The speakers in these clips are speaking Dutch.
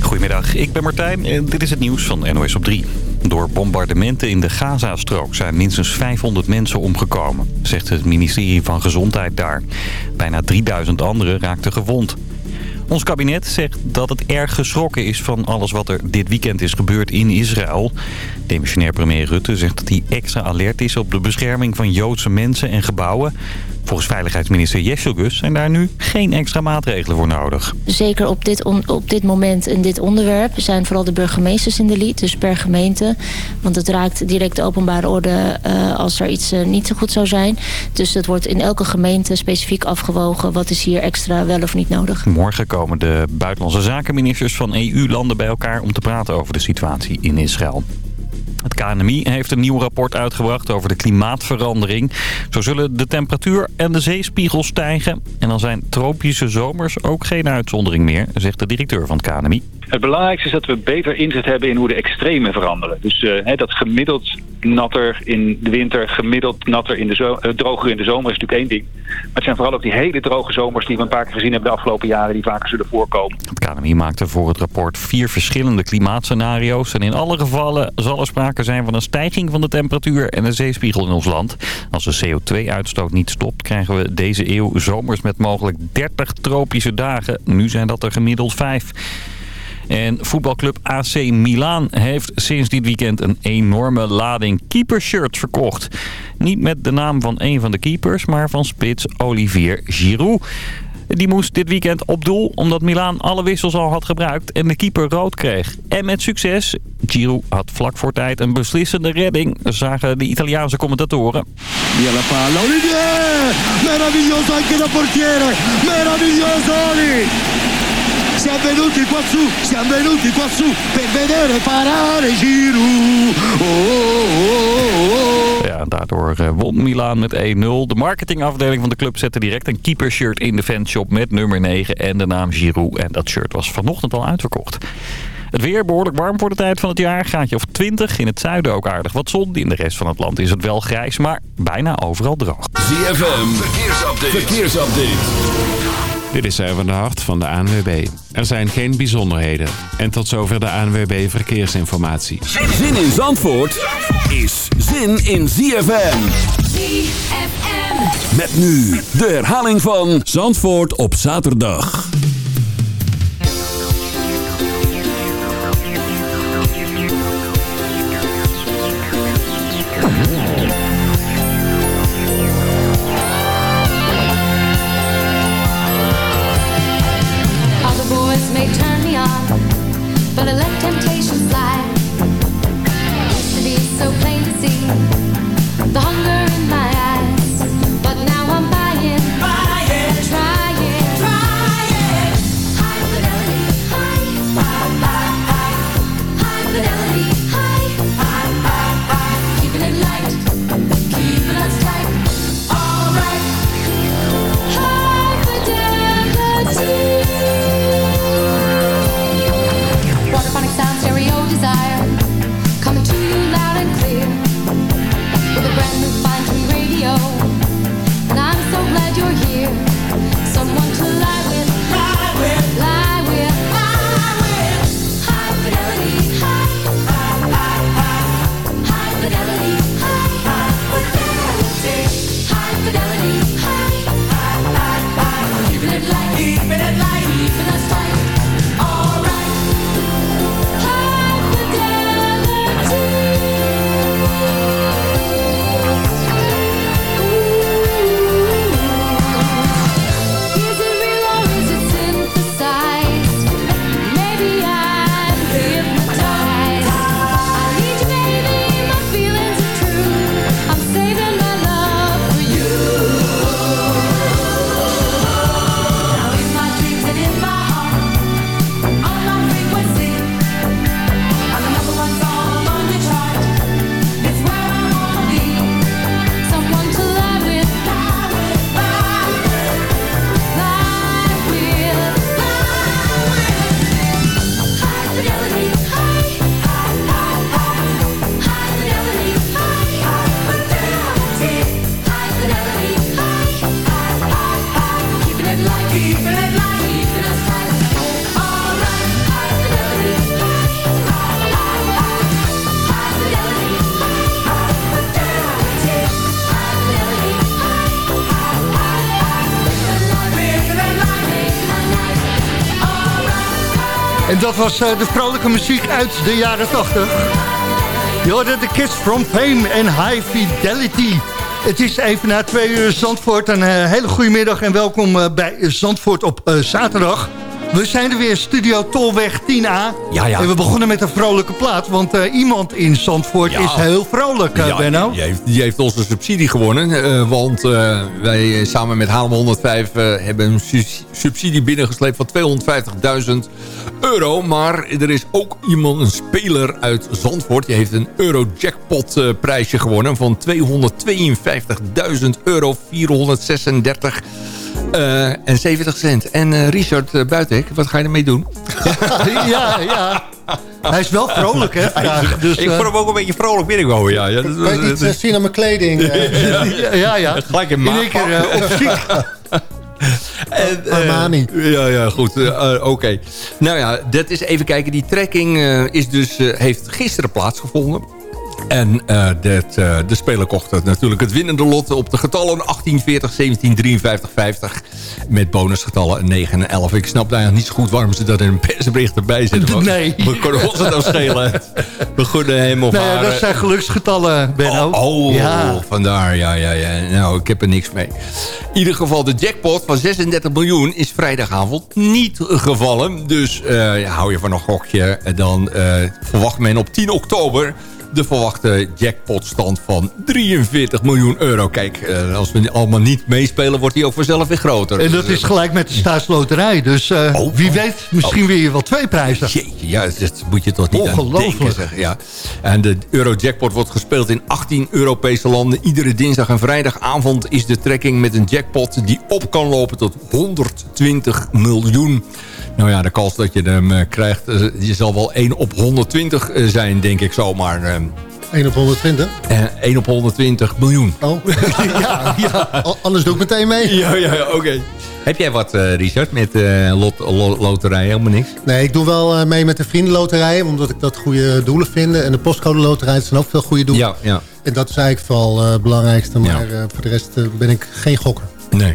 Goedemiddag, ik ben Martijn en dit is het nieuws van NOS op 3. Door bombardementen in de Gazastrook zijn minstens 500 mensen omgekomen, zegt het ministerie van Gezondheid daar. Bijna 3000 anderen raakten gewond. Ons kabinet zegt dat het erg geschrokken is van alles wat er dit weekend is gebeurd in Israël. Demissionair premier Rutte zegt dat hij extra alert is op de bescherming van Joodse mensen en gebouwen. Volgens veiligheidsminister Jesselgus zijn daar nu geen extra maatregelen voor nodig. Zeker op dit, op dit moment in dit onderwerp zijn vooral de burgemeesters in de lied, dus per gemeente. Want het raakt direct de openbare orde uh, als er iets uh, niet zo goed zou zijn. Dus dat wordt in elke gemeente specifiek afgewogen wat is hier extra wel of niet nodig. Morgen komen de buitenlandse zakenministers van EU-landen bij elkaar om te praten over de situatie in Israël. Het KNMI heeft een nieuw rapport uitgebracht over de klimaatverandering. Zo zullen de temperatuur en de zeespiegel stijgen. En dan zijn tropische zomers ook geen uitzondering meer, zegt de directeur van het KNMI. Het belangrijkste is dat we beter inzet hebben in hoe de extremen veranderen. Dus uh, dat gemiddeld natter in de winter, gemiddeld natter in de zo uh, droger in de zomer is natuurlijk één ding. Maar het zijn vooral ook die hele droge zomers die we een paar keer gezien hebben de afgelopen jaren die vaker zullen voorkomen. Het KNMI maakte voor het rapport vier verschillende klimaatscenario's. En in alle gevallen zal er sprake zijn van een stijging van de temperatuur en de zeespiegel in ons land. Als de CO2-uitstoot niet stopt krijgen we deze eeuw zomers met mogelijk 30 tropische dagen. Nu zijn dat er gemiddeld vijf. En voetbalclub AC Milan heeft sinds dit weekend een enorme lading keepershirts verkocht. Niet met de naam van een van de keepers, maar van spits Olivier Giroud. Die moest dit weekend op doel omdat Milaan alle wissels al had gebruikt en de keeper rood kreeg. En met succes. Giroud had vlak voor tijd een beslissende redding, zagen de Italiaanse commentatoren. Via la palla, Olivier! Meraviglioso anche da portiere! Meraviglioso! Siamo venuti qua su, siamo venuti qua su per vedere parare Giroud. Oh, oh, oh, ja, daardoor won Milaan met 1-0. De marketingafdeling van de club zette direct een keepershirt in de fanshop met nummer 9 en de naam Giroud. En dat shirt was vanochtend al uitverkocht. Het weer behoorlijk warm voor de tijd van het jaar. Gaatje of 20. In het zuiden ook aardig wat zon. In de rest van het land is het wel grijs, maar bijna overal droog. ZFM, verkeersupdate. verkeersupdate. Dit is van de Hart van de ANWB. Er zijn geen bijzonderheden. En tot zover de ANWB Verkeersinformatie. Zin in Zandvoort is zin in ZFM. ZFM. Met nu de herhaling van Zandvoort op zaterdag. gotta was eh, de vrolijke muziek uit de jaren 80. Je hoorde de Kids from Fame en High Fidelity. Het is even na twee uur Zandvoort. Een eh, hele goede middag en welkom eh, bij Zandvoort op zaterdag. We zijn er weer, Studio Tolweg 10A. Ja, ja. En we begonnen met een vrolijke plaat, want eh, iemand in Zandvoort Ja. is heel vrolijk, Ja, Benno. Die heeft, die heeft onze subsidie gewonnen. eh, want wij samen met Haarlem 105 eh, hebben een su- subsidie binnengesleept van 250.000 euro. Maar er is ook iemand, een speler uit Zandvoort. Die heeft een Eurojackpot eh, prijsje gewonnen van 252.000 euro 436 eh, en 70 cent. En eh, Richard uh, wat ga je ermee doen? ja, ja. Hij is wel vrolijk, hè, vandaag. Dus, ik vond hem ook een beetje vrolijk binnenkomen. Ja, ja, dat, Kan je niet zien aan mijn kleding? eh? ja, ja, ja. Gelijk in In één eh, op ziek. En, eh, Armani. ja, ja, goed. Oké. Nou ja, dat is even kijken. Die trekking eh, is dus, eh, heeft gisteren plaatsgevonden. En eh, dat, eh, de speler kocht het natuurlijk het winnende lot op de getallen 18, 40, 17, 53, 50. Met bonusgetallen 9 en 11. Ik snap eigenlijk niet zo goed waarom ze dat in een persbericht erbij zetten. Nee. We kunnen ons het nou schelen. We gunnen hem of Nee, haar... dat zijn geluksgetallen, Benno. Oh, oh, Ja. vandaar. Ja, ja, ja. Nou, ik heb er niks mee. In ieder geval, de jackpot van 36 miljoen is vrijdagavond niet gevallen. Dus eh, hou je van een gokje. En dan eh, verwacht men op 10 oktober de verwachte jackpotstand van 43 miljoen euro. Kijk, eh, als we allemaal niet meespelen, wordt die ook vanzelf weer groter. En dat Dus, is gelijk met de staatsloterij. Dus eh, Oh, wie oh. weet, misschien weer je wel twee prijzen. Jeetje, ja, dat moet je toch niet Ongelooflijk. denken. Zeg. Ja. En de Eurojackpot wordt gespeeld in 18 Europese landen. Iedere dinsdag en vrijdagavond is de trekking met een jackpot... die op kan lopen tot 120 miljoen. Nou ja, de kans dat je hem eh, krijgt... eh, die zal wel 1 op 120 eh, zijn, denk ik zomaar. eh 1 op 120? eh, 1 op 120 miljoen. Oh, ja, ja. Doe ik meteen mee. Ja, ja, ja oké. Heb jij wat, Richard, met eh lot, lo- loterij? Helemaal niks? Nee, ik doe wel mee met de vriendenloterij, omdat ik dat goede doelen vind. En de postcode loterij zijn ook veel goede doelen. Ja, ja. En dat is eigenlijk vooral het belangrijkste. Maar voor de rest ben ik geen gokker. Nee.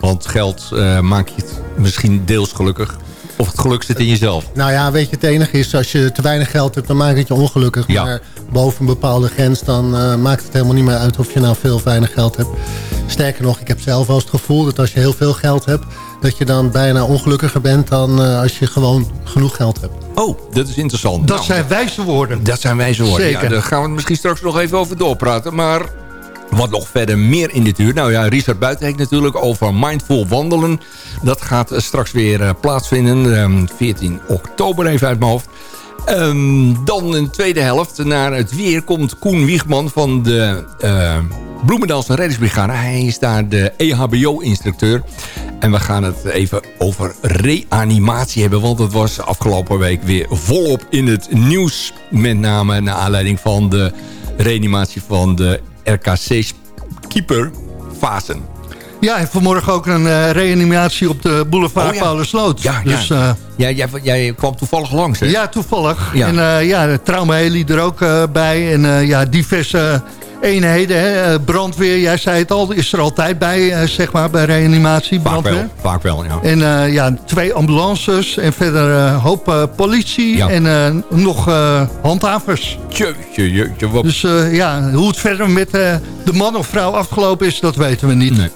Want geld maakt je het misschien deels gelukkig. Of het geluk zit in jezelf. Nou ja, weet je, het enige is als je te weinig geld hebt, dan maakt het je ongelukkig. Ja. Maar boven een bepaalde grens, dan eh, maakt het helemaal niet meer uit of je nou veel of weinig geld hebt. Sterker nog, ik heb zelf wel eens het gevoel dat als je heel veel geld hebt, dat je dan bijna ongelukkiger bent dan eh, als je gewoon genoeg geld hebt. Oh, dat is interessant. Dat Nou, zijn wijze woorden. Dat zijn wijze woorden. Zeker. Ja, daar gaan we het misschien straks nog even over doorpraten. Maar wat nog verder meer in dit uur. Nou ja, Richard Buitenhek natuurlijk over mindful wandelen. Dat gaat straks weer eh, plaatsvinden. ehm, 14 oktober even uit mijn hoofd. Ehm, dan een tweede helft. Naar het weer komt Koen Wiegman van de eh Bloemendaalse Reddingsbrigade. Hij is daar de EHBO-instructeur. En we gaan het even over reanimatie hebben. Want het was afgelopen week weer volop in het nieuws. Met name naar aanleiding van de reanimatie van de RKC-keeper Fasen. Ja, en vanmorgen ook een eh, reanimatie op de boulevard Oh ja. Paulusloot. Ja, dus, ja. eh, Ja, jij, jij kwam toevallig langs, hè? ja, toevallig. Ja. En eh, ja, de traumaheli er ook bij. En ja, diverse eenheden. Hè. Eh, brandweer, jij zei het al, is er altijd bij, eh, zeg maar, bij reanimatie. Vaak Brandweer. wel, vaak wel, ja. En eh, ja, twee ambulances en verder een hoop politie Ja. en nog handhavers. Jeetje, jeetje, wat... Dus ja, hoe het verder met de man of vrouw afgelopen is, dat weten we niet. Nee.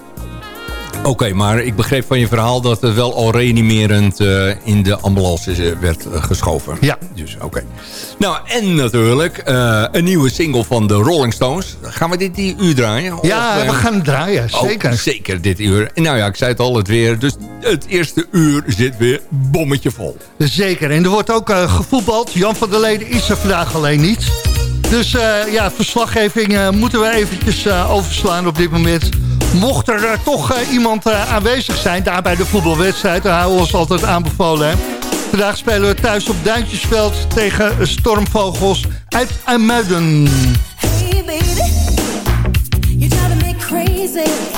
Oké, maar ik begreep van je verhaal dat er wel al reanimerend eh, in de ambulance eh, werd eh, geschoven. Ja. Dus oké. Nou, en natuurlijk een nieuwe single van de Rolling Stones. Gaan we dit die uur draaien? Ja, Of, we gaan draaien, oh, zeker. zeker dit uur. Nou ja, ik zei het al, het weer. Dus het eerste uur zit weer bommetje vol. Zeker. En er wordt ook gevoetbald. Jan van der Leden is er vandaag alleen niet. Dus ja, verslaggeving moeten we eventjes overslaan op dit moment. Mocht er eh, toch eh, iemand eh, aanwezig zijn, daar bij de voetbalwedstrijd, dan houden we ons altijd aanbevolen. Hè? Vandaag spelen we thuis op Duintjesveld tegen Stormvogels uit Amuiden. Hey baby, you me crazy.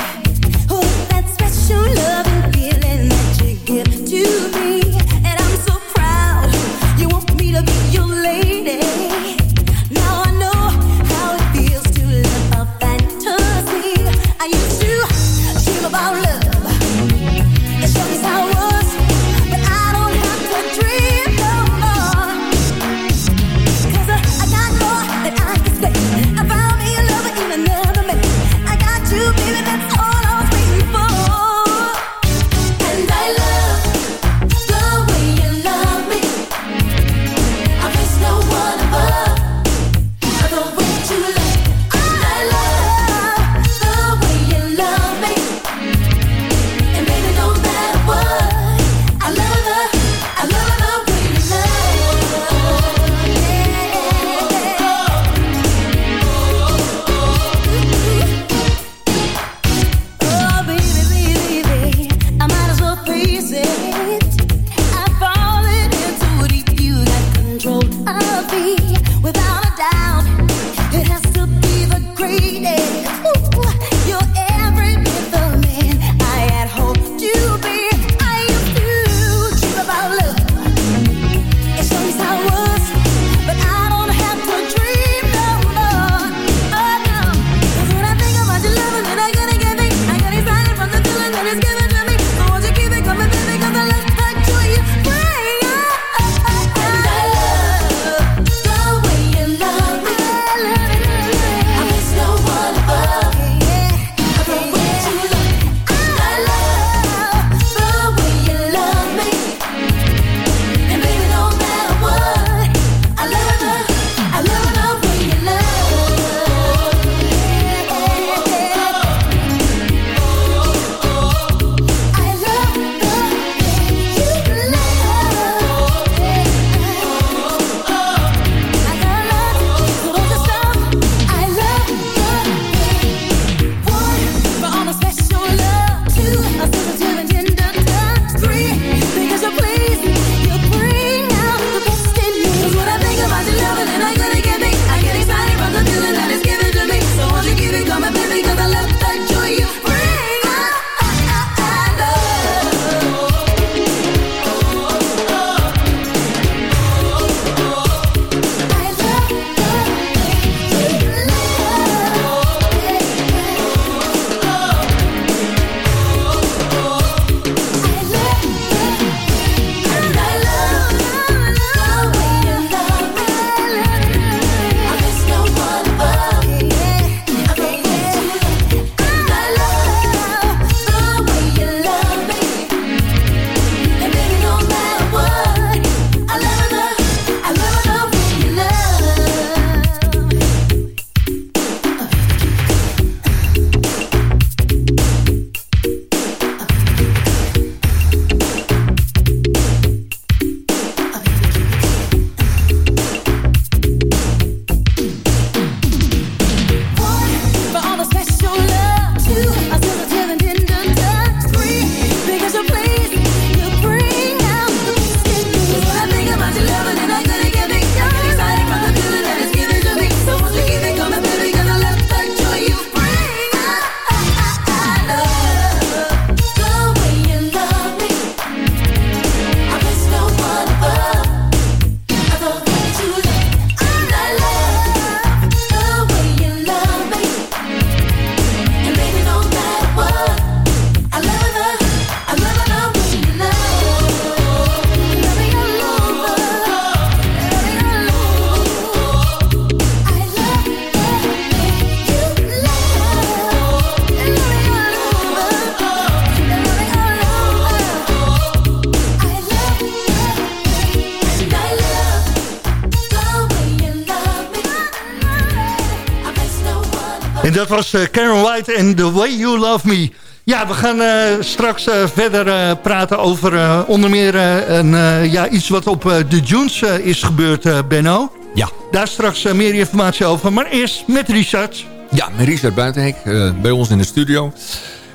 Dat was eh, Karen White en The Way You Love Me. Ja, we gaan eh, straks eh, verder praten over onder meer een, ja, iets wat op de Dunes eh, is gebeurd, Benno. Ja. Daar straks meer informatie over. Maar eerst met Richard. Ja, met Richard Buitenhek bij ons in de studio.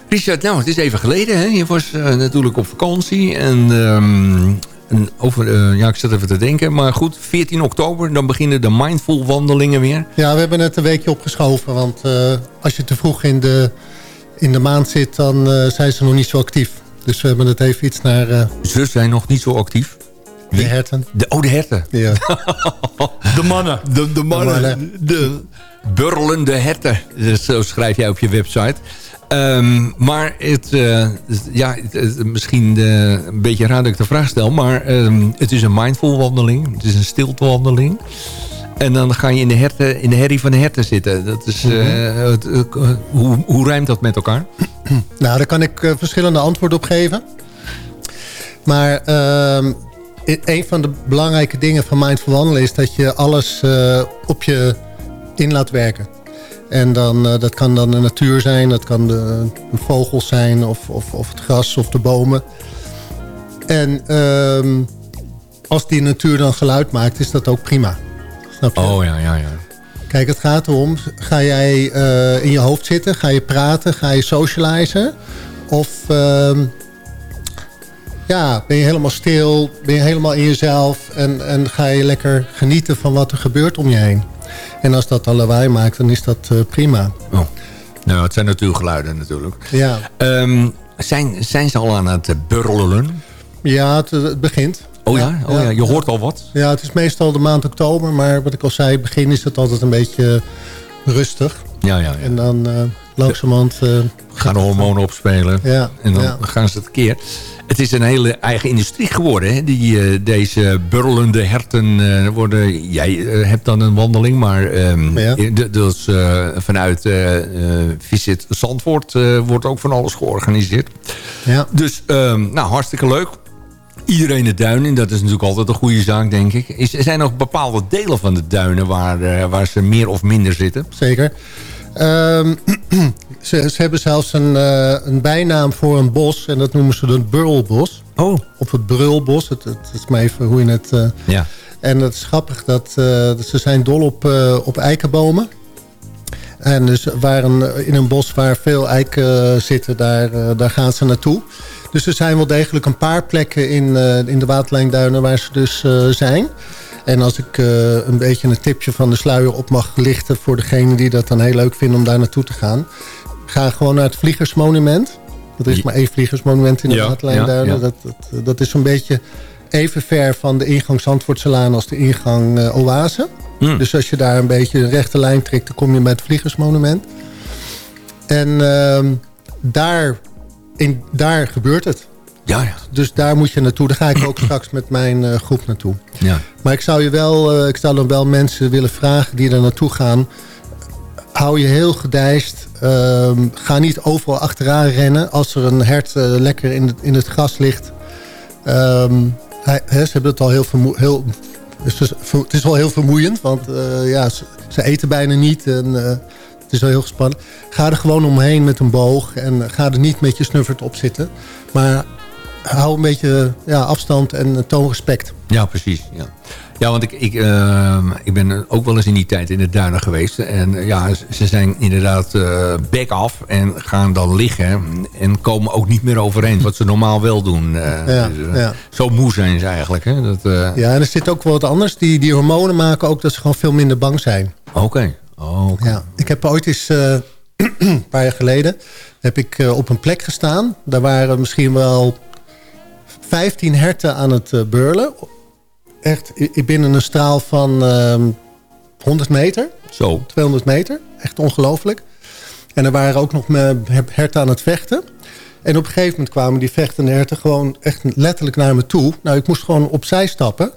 Richard, nou, het is even geleden. Hè? Je was natuurlijk op vakantie. En, ehm, en over, eh, ja, ik zat even te denken. Maar goed, 14 oktober, dan beginnen de mindful wandelingen weer. Ja, we hebben het een weekje opgeschoven. Want eh, als je te vroeg in de, in de maand zit, dan eh, zijn ze nog niet zo actief. Dus we hebben het even iets naar Ze zijn nog niet zo actief. De herten. De, oh, de herten. Ja. De mannen. De, de mannen. mannen. De burlende herten. Dus Zo schrijf jij op je website. Ehm, maar het, eh, ja, het- het- misschien eh, een beetje raar dat ik de vraag stel. Maar ehm, het is een mindful wandeling. Het is een stiltewandeling. En dan ga je in de, herten, in de herrie van de herten zitten. Dat is, eh, het- eh, hoe, hoe rijmt dat met elkaar? Nou, daar kan ik verschillende antwoorden op geven. Maar ehm, een van de belangrijke dingen van mindful wandelen... is dat je alles eh, op je in laat werken. En dan, eh, dat kan dan de natuur zijn, dat kan de, de vogels zijn... Of, of, of het gras of de bomen. En ehm, als die natuur dan geluid maakt, is dat ook prima. Snap je? Oh ja, ja, ja. Kijk, het gaat erom, ga jij eh, in je hoofd zitten? Ga je praten? Ga je socializen? Of ehm, ja, ben je helemaal stil? Ben je helemaal in jezelf? En, en ga je lekker genieten van wat er gebeurt om je heen? En als dat al lawaai maakt, dan is dat eh, prima. Oh. Nou, het zijn natuurgeluiden natuurlijk. Ja, Ehm, zijn, zijn ze al aan het burrelen? ja het, het begint. Oh ja? Oh ja, je hoort al wat? Ja, het is meestal de maand oktober. Maar wat ik al zei, begin is het altijd een beetje rustig. Ja, ja, ja. En dan eh langzamerhand... eh, gaan de hormonen opspelen. Ja, En dan ja. gaan ze het keer. Het is een hele eigen industrie geworden. Hè? Die, eh, deze burlende herten eh, worden... Jij eh, hebt dan een wandeling, maar ehm, Ja. eh, vanuit Visit Zandvoort wordt ook van alles georganiseerd. ja. Dus ehm, nou, hartstikke leuk. Iedereen de duinen, en dat is natuurlijk altijd een goede zaak, denk ik. Is, er zijn nog bepaalde delen van de duinen waar, waar ze meer of minder zitten? zeker. Ehm, ze, ze hebben zelfs een, eh, een bijnaam voor een bos. En dat noemen ze het Burlbos. Oh. Of het Brulbos. Het, het is maar even hoe je het... eh, Ja. en het is grappig dat, eh, dat ze zijn dol op, op eikenbomen. En dus waar een, in een bos waar veel eiken zitten, daar, daar gaan ze naartoe. Dus er zijn wel degelijk een paar plekken in, in de Waterlijnduinen waar ze dus zijn. En als ik eh, een beetje een tipje van de sluier op mag lichten... voor degene die dat dan heel leuk vinden om daar naartoe te gaan... ga gewoon naar het Vliegersmonument. Er is maar één Vliegersmonument in de Ja. Dat, dat, dat is zo'n beetje even ver van de ingang Zandvoortselaan als de ingang eh, Oase. Hmm. Dus als je daar een beetje een rechte lijn trekt... dan kom je bij het Vliegersmonument. En ehm, daar, in, daar gebeurt het. Ja, ja. Dus daar moet je naartoe. Daar ga ik ook straks met mijn eh, groep naartoe. ja. Maar ik zou je wel, eh, ik zou dan wel mensen willen vragen die er naartoe gaan. Hou je heel gedijst. Ehm, ga niet overal achteraan rennen. Als er een hert eh, lekker in het, in het gras ligt. Ehm, hij, ze hebben het al heel, heel het is, het is wel heel vermoeiend. Want ja, ze, ze eten bijna niet. En, het is wel heel gespannen. Ga er gewoon omheen met een boog. En ga er niet met je snuffert op zitten. Maar hou een beetje ja, afstand en toon respect. Ja, precies. Ja, ja want ik, ik, ehm, ik ben ook wel eens in die tijd in de duinen geweest. En eh, ja, ze- zijn inderdaad eh back af en gaan dan liggen. En komen ook niet meer overeen, wat ze normaal wel doen. Eh, Ja, dus, ja. Zo moe zijn ze eigenlijk. Hè? Dat, Ja, en er zit ook wel wat anders. Die, die hormonen maken ook dat ze gewoon veel minder bang zijn. Oké. Oh. Ja. Ik heb ooit eens, een paar jaar geleden... heb ik op een plek gestaan. Daar waren misschien wel 15 herten aan het eh, beurlen. Echt binnen een straal van ehm 100 meter, Zo. 200 meter. Echt ongelooflijk. En er waren ook nog herten aan het vechten. En op een gegeven moment kwamen die vechtende herten gewoon echt letterlijk naar me toe. Nou, ik moest gewoon opzij stappen.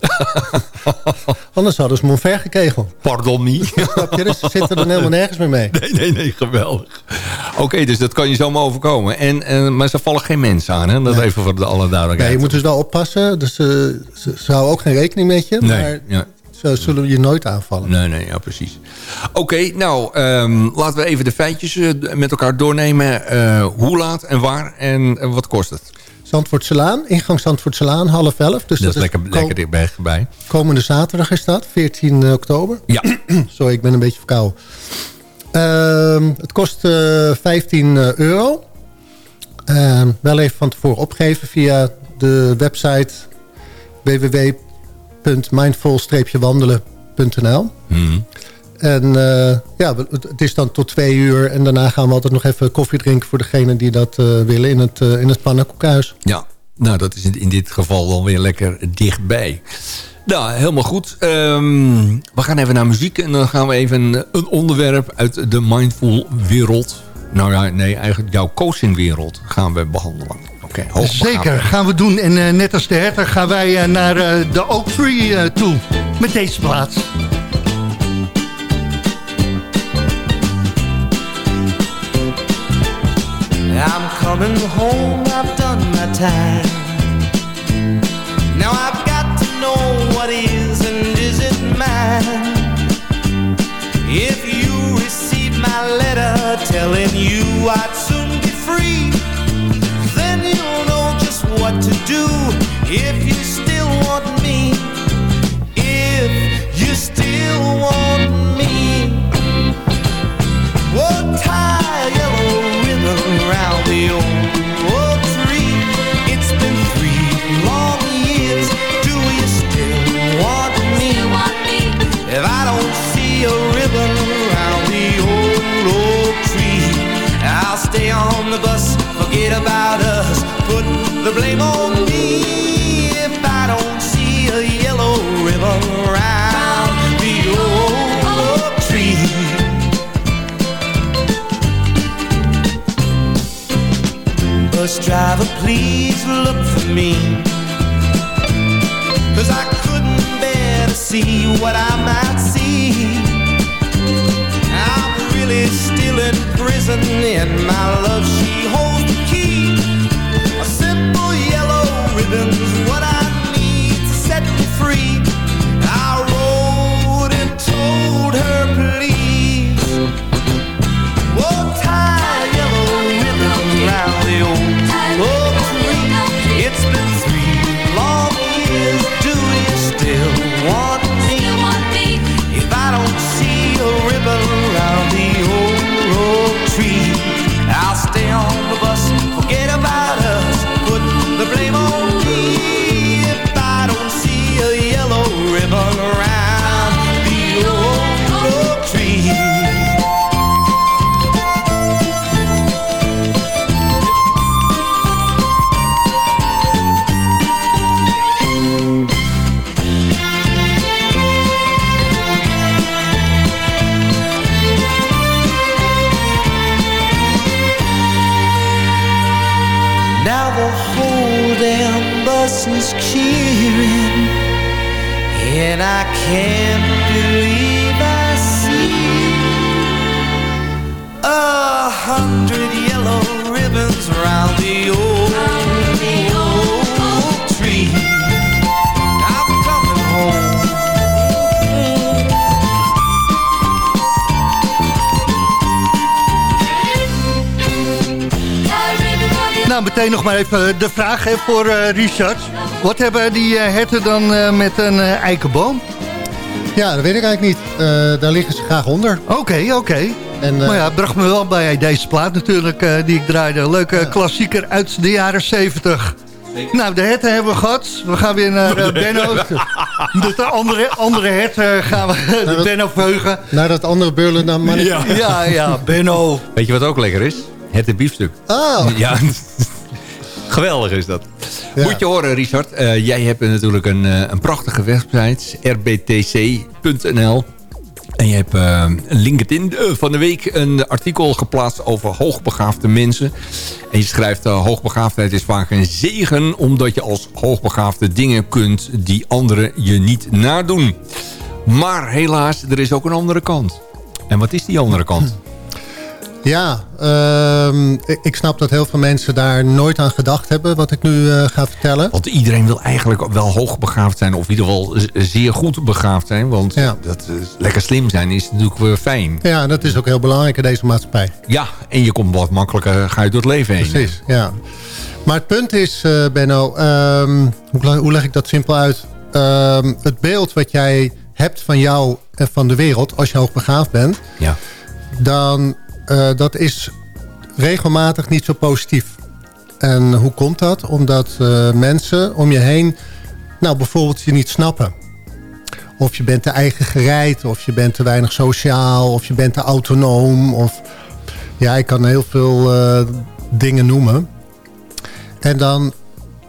Anders hadden ze me omver gekegeld. Pardon niet. Dus ze zitten er helemaal nergens meer mee. Nee, nee, nee, geweldig. Oké, dus dat kan je zomaar overkomen. En, eh, maar ze vallen geen mensen aan, hè? Dat even voor de alle Nee, duidelijkheid. je moet dus wel oppassen. Dus eh, ze, ze houden ook geen rekening met je. Nee, Maar ja. Ze ze zullen je nooit aanvallen. Nee, nee, ja, precies. Oké, nou, ehm, laten we even de feitjes eh, met elkaar doornemen. Eh, hoe laat en waar en eh, wat kost het? Zandvoortselaan, ingang Zandvoortselaan, half elf. Dus dat, is lekker, lekker dichtbij. bij. Komende zaterdag is dat, 14 oktober. Ja. Sorry, ik ben een beetje verkouden. Ehm, het kost eh, 15 euro. Ehm, wel even van tevoren opgeven via de website www.mindful-wandelen.nl Mhm. En eh, ja, het is dan tot twee uur. En daarna gaan we altijd nog even koffie drinken... voor degenen die dat eh, willen in het, uh, in het pannenkoekhuis. Ja, nou dat is in- in dit geval dan weer lekker dichtbij. Nou, helemaal goed. Ehm, we gaan even naar muziek en dan gaan we even een onderwerp uit de mindful wereld. Nou ja, nee, eigenlijk jouw coaching wereld gaan we behandelen. Oké. Zeker, gaan we doen. En eh, net als de herter gaan wij eh, naar eh, de Oak Tree toe. Met deze plaats. I'm coming home, I've done my time. Now I've got to know what is and isn't mine. If you receive my letter telling you I'd please look for me. Cause I couldn't bear to see what I might see. I'm really still in prison, and my love, she holds the key. A simple yellow ribbon's is cheering. And I can't believe I see A hundred yellow ribbons round the old Nou, meteen nog maar even de vraag hè, voor eh, Richard. Wat hebben die eh, herten dan eh, met een eh, eikenboom? Ja, dat weet ik eigenlijk niet. Eh, daar liggen ze graag onder. Oké, oké. En, eh, Maar ja, het bracht me wel bij deze plaat natuurlijk eh, die ik draaide. Leuke klassieker uit de jaren 70. Nou, de herten hebben we gehad. We gaan weer naar eh, Benno. De andere, andere herten gaan we de dat- Benno veugen. Naar dat andere beurlen naar mannetje. Ja, ja, Benno. Weet je wat ook lekker is? Het biefstuk. Oh, Ja, geweldig is dat. Ja. Moet je horen, Richard. eh, jij hebt natuurlijk een, eh, een prachtige website. rbtc.nl En je hebt eh, LinkedIn eh, van de week een artikel geplaatst over hoogbegaafde mensen. En je schrijft, uh, hoogbegaafdheid is vaak een zegen... omdat je als hoogbegaafde dingen kunt die anderen je niet nadoen. Maar helaas, er is ook een andere kant. En wat is die andere kant? Ja, ehm, ik, snap dat heel veel mensen daar nooit aan gedacht hebben... wat ik nu eh, ga vertellen. Want iedereen wil eigenlijk wel hoogbegaafd zijn... of in ieder geval zeer goed begaafd zijn. Want Ja. dat, eh, lekker slim zijn is natuurlijk weer fijn. Ja, dat is ook heel belangrijk in deze maatschappij. Ja, en je komt wat makkelijker ga je door het leven heen. Precies, ja. Maar het punt is, eh, Benno, ehm, hoe, hoe leg ik dat simpel uit? Ehm, het beeld wat jij hebt van jou en van de wereld, als je hoogbegaafd bent... Ja. dan eh, dat is regelmatig niet zo positief. En hoe komt dat? Omdat eh, mensen om je heen, nou bijvoorbeeld je niet snappen. Of je bent te eigen gereid, of je bent te weinig sociaal, of je bent te autonoom. Of ja, ik kan heel veel eh, dingen noemen. En dan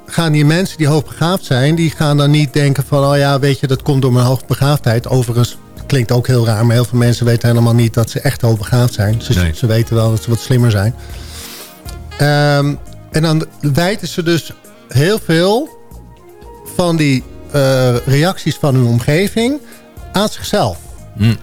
gaan die mensen die hoogbegaafd zijn... die gaan dan niet denken van... oh ja, weet je, dat komt door mijn hoogbegaafdheid. Overigens klinkt ook heel raar... maar heel veel mensen weten helemaal niet dat ze echt hoogbegaafd zijn. Ze, Nee. ze weten wel dat ze wat slimmer zijn. Ehm, en dan wijten ze dus heel veel... van die eh, reacties van hun omgeving aan zichzelf. Hm.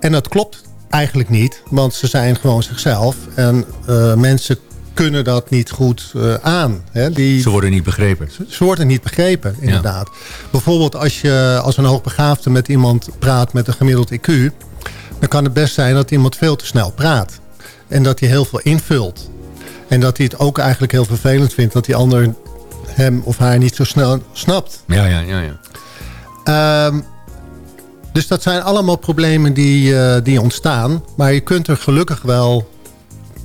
En dat klopt eigenlijk niet, want ze zijn gewoon zichzelf. En eh, mensen kunnen dat niet goed eh, aan. Hè? Die, Ze worden niet begrepen. ze worden niet begrepen, inderdaad. Bijvoorbeeld als je als een hoogbegaafde met iemand praat met een gemiddeld IQ... dan kan het best zijn dat iemand veel te snel praat. En dat hij heel veel invult. En dat hij het ook eigenlijk heel vervelend vindt... dat die ander hem of haar niet zo snel snapt. Ja, ja, ja. ja. Ehm, dus dat zijn allemaal problemen die, eh, die ontstaan. Maar je kunt er gelukkig wel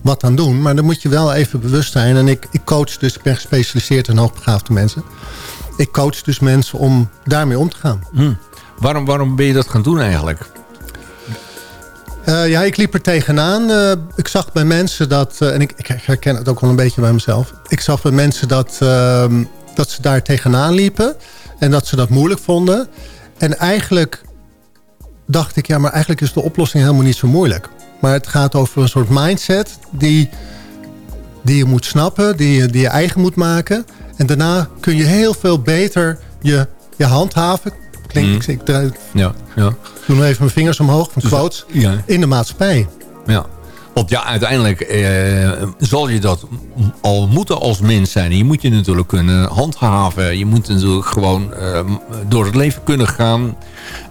wat aan doen. Maar dan moet je wel even bewust zijn. En ik, ik coach dus, ik ben gespecialiseerd in hoogbegaafde mensen. Ik coach dus mensen om daarmee om te gaan. Hm. Waarom, waarom ben je dat gaan doen eigenlijk? Eh, ja, ik liep er tegenaan. Eh, ik zag bij mensen dat... eh, en ik, ik herken het ook wel een beetje bij mezelf. Ik zag bij mensen dat, ehm, dat ze daar tegenaan liepen. En dat ze dat moeilijk vonden. En eigenlijk dacht ik... Ja, maar eigenlijk is de oplossing helemaal niet zo moeilijk. Maar het gaat over een soort mindset... die, die je moet snappen. Die je, die je eigen moet maken. En daarna kun je heel veel beter je, je handhaven. Klinkt, Mm. ik, ik Ja, ja. doe even mijn vingers omhoog van quotes. Ja. In de maatschappij. Ja. Want ja, uiteindelijk eh, zal je dat al moeten als mens zijn. Je moet je natuurlijk kunnen handhaven. Je moet natuurlijk gewoon eh, door het leven kunnen gaan.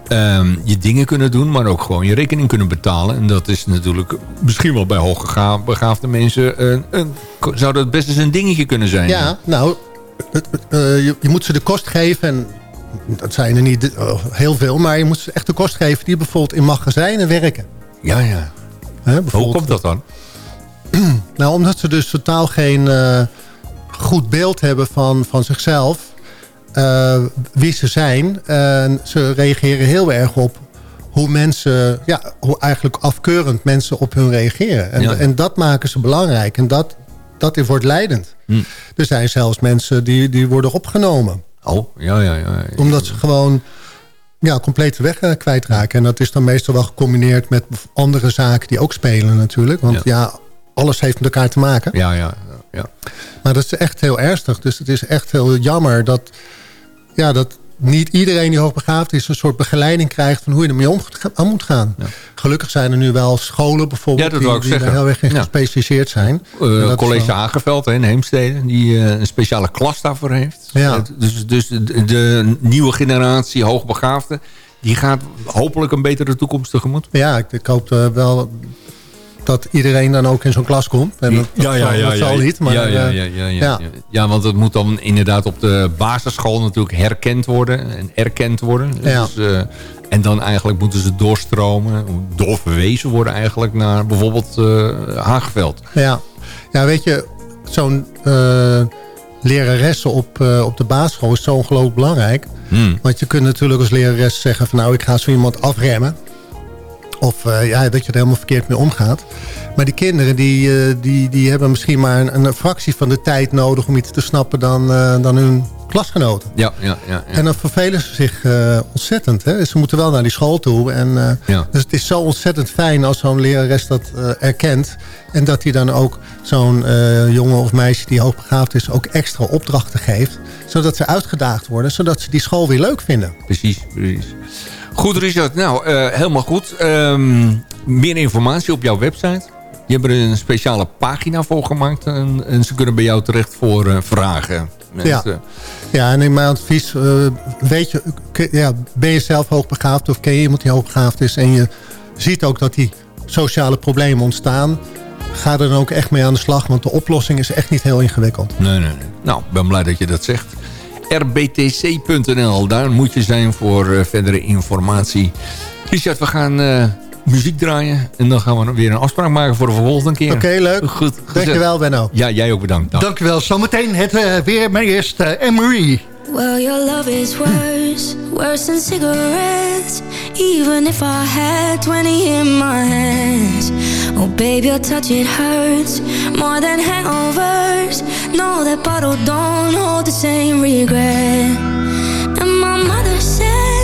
Ehm, je dingen kunnen doen, maar ook gewoon je rekening kunnen betalen. En dat is natuurlijk misschien wel bij hoogbegaafde mensen... eh, een, zou dat best eens een dingetje kunnen zijn. Ja, nou, eh, je, je moet ze de kost geven. En dat zijn er niet eh, heel veel. Maar je moet ze echt de kost geven die bijvoorbeeld in magazijnen werken. Ja, ja. Hè, Hoe komt dat dan? Nou, omdat ze dus totaal geen goed beeld hebben van, van zichzelf. Eh, wie ze zijn. En ze reageren heel erg op hoe mensen... Ja, hoe eigenlijk afkeurend mensen op hun reageren. En, Ja. en dat maken ze belangrijk. En dat, dat wordt leidend. Hm. Er zijn zelfs mensen die, die worden opgenomen. Oh, ja, ja, ja. ja. Omdat ze gewoon ja, compleet de weg eh, kwijtraken. En dat is dan meestal wel gecombineerd met andere zaken die ook spelen natuurlijk. Want Ja. ja, alles heeft met elkaar te maken. Ja, ja, ja. Maar dat is echt heel ernstig. Dus het is echt heel jammer dat, ja, dat niet iedereen die hoogbegaafd is... een soort begeleiding krijgt van hoe je ermee om aan moet gaan. Gelukkig zijn er nu wel scholen bijvoorbeeld... Ja, dat die, daar heel erg in Ja. gespecialiseerd zijn. Is college wel- Hagenveld hè, in Heemstede, die eh, een speciale klas daarvoor heeft. Ja. Dus, dus de, de nieuwe generatie hoogbegaafden, die gaat hopelijk een betere toekomst tegemoet. Ja, ik, ik hoop eh, wel dat iedereen dan ook in zo'n klas komt. En dat, zal, niet, maar... ja, ja, eh, ja, ja, ja, ja. ja. Want het moet dan inderdaad op de basisschool natuurlijk herkend worden en erkend worden. Dus, eh, en dan eigenlijk moeten ze doorstromen, doorverwezen worden eigenlijk naar bijvoorbeeld eh Haagveld. Ja, ja weet je, zo'n leraressen op, op de basisschool is zo ongelooflijk belangrijk. Hmm. Want je kunt natuurlijk als lerares zeggen van nou, ik ga zo iemand afremmen. Of eh, ja, dat je er helemaal verkeerd mee omgaat. Maar die kinderen die, eh, die, die hebben misschien maar een, een fractie van de tijd nodig om iets te snappen dan, eh, dan hun klasgenoten. Ja, ja, ja. ja. En dan vervelen ze zich ontzettend. Hè? Ze moeten wel naar die school toe. En, Ja. Dus het is zo ontzettend fijn als zo'n lerares dat erkent. En dat hij dan ook zo'n jongen of meisje die hoogbegaafd is... ook extra opdrachten geeft. Zodat ze uitgedaagd worden. Zodat ze die school weer leuk vinden. Precies, precies. Goed, Richard. Nou, eh, helemaal goed. Ehm, meer informatie op jouw website. Die hebben er een speciale pagina voor gemaakt. En, en ze kunnen bij jou terecht voor eh, vragen. Ja. Mensen- Ja, en in mijn advies, eh, weet je, ja, ben je zelf hoogbegaafd of ken je iemand die hoogbegaafd is en je ziet ook dat die sociale problemen ontstaan, ga er dan ook echt mee aan de slag, want de oplossing is echt niet heel ingewikkeld. Nee, nee, nee. Nou, ik ben blij dat je dat zegt. rbtc.nl, daar moet je zijn voor eh, verdere informatie. Richard, we gaan eh, muziek draaien. En dan gaan we weer een afspraak maken voor de volgende keer. Oké, leuk. Goed. Dankjewel, Benno. Ja, jij ook bedankt. Dag. Dankjewel. Zometeen het eh, weer, maar eerst uh, Emery. Well, your love is worse, worse than cigarettes. Even if I had 20 in my hands. Oh, baby, your touch, it hurts more than hangovers. No, that bottle don't hold the same regret. And my mother says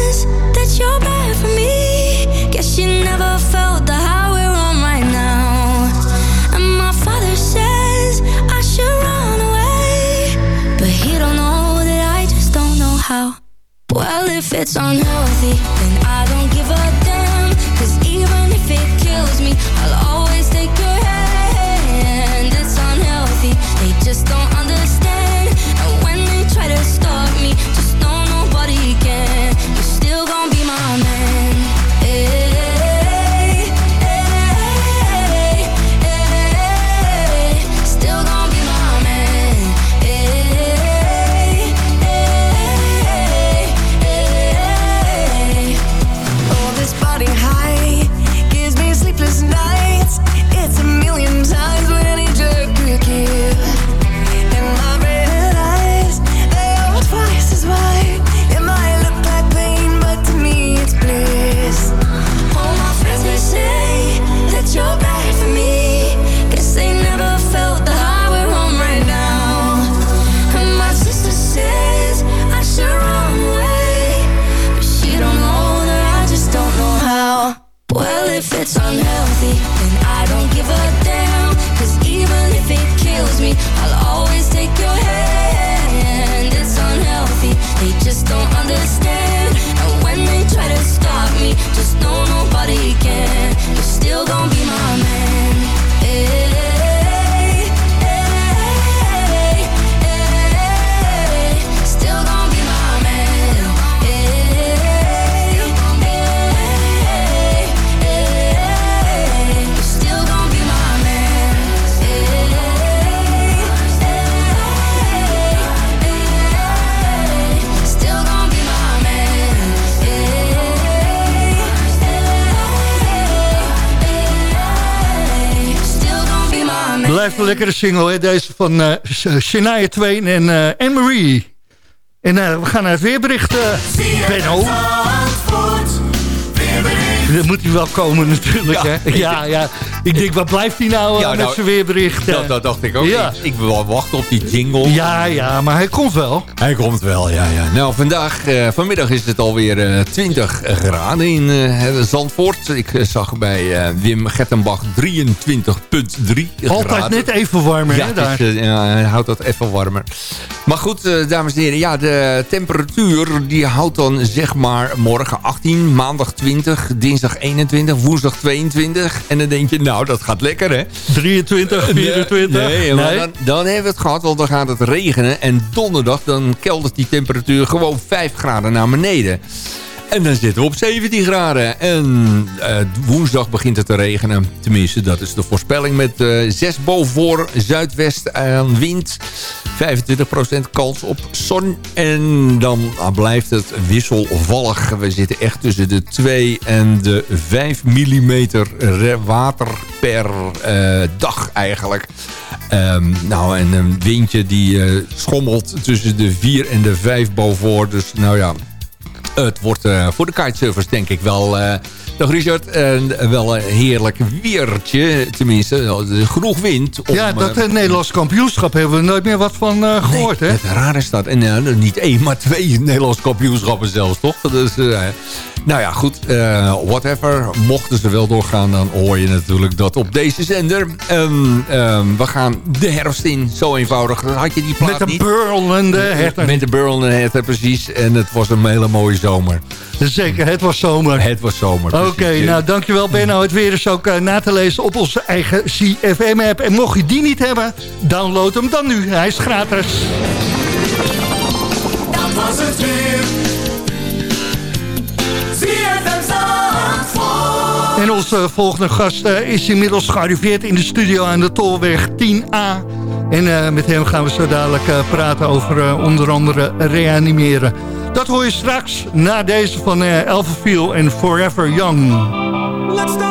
Blijft een lekkere single, hè? deze van eh Sh- Shania Twain en eh Anne-Marie. En eh, we gaan naar het weerbericht, eh Benno. Dat moet hij wel komen natuurlijk, Ja. hè? Ja, ja. Ik denk, wat blijft hij nou, eh, Ja, met nou, zijn weerbericht? eh? Dat, dat dacht ik ook. Ja. Ik, ik wachten op die jingle. Ja, ja, maar hij komt wel. Hij komt wel, ja, ja. Nou, vandaag, eh, vanmiddag is het alweer eh 20 graden in eh, Zandvoort. Ik zag bij Wim Gettenbach 23,3 Altijd graden. net even warmer, Ja, hè, daar. ja, hij houdt dat even warmer. Maar goed, dames en heren. Ja, de temperatuur die houdt dan zeg maar morgen 18, maandag 20, dinsdag 21, woensdag 22. En dan denk je, nou, dat gaat lekker, hè? 23, 24. Nee, nee, maar Nee? Dan, dan hebben we het gehad, want dan gaat het regenen. En donderdag dan keldert die temperatuur gewoon 5 graden naar beneden. En dan zitten we op 17 graden. En eh, woensdag begint het te regenen. Tenminste, dat is de voorspelling met eh 6 boven zuidwest aan wind. 25% kans op zon. En dan blijft het wisselvallig. We zitten echt tussen de 2 en de 5 mm water per eh, dag eigenlijk. Ehm, nou, en een windje die schommelt tussen de 4 en de 5 boven. Dus nou ja, het wordt eh, voor de kitesurfers denk ik wel... eh dag Richard, en wel een heerlijk weertje. Tenminste, eh, genoeg wind. Om, Ja, dat eh, eh, Nederlands kampioenschap hebben we nooit meer wat van eh, gehoord, hè? het raar is dat. En eh, niet één, maar twee Nederlandse kampioenschappen zelfs, toch? Dus, eh, nou ja, goed. eh, whatever. Mochten ze wel doorgaan, dan hoor je natuurlijk dat op deze zender. Ehm, ehm, we gaan de herfst in. Zo eenvoudig. Had je die plaat Met niet? burlende herten. Met de burlende herten, precies. En het was een hele mooie zomer. Zeker, het was zomer. Het was zomer. Oké, nou dankjewel Benno. Het weer is ook eh, na te lezen op onze eigen CFM-app. En mocht je die niet hebben, download hem dan nu. Hij is gratis. Dat was het weer. En onze volgende gast eh, is inmiddels gearriveerd in de studio aan de Tolweg 10A. En eh, met hem gaan we zo dadelijk eh, praten over onder andere reanimeren. Dat hoor je straks na deze van Elfenfiel en Forever Young. Let's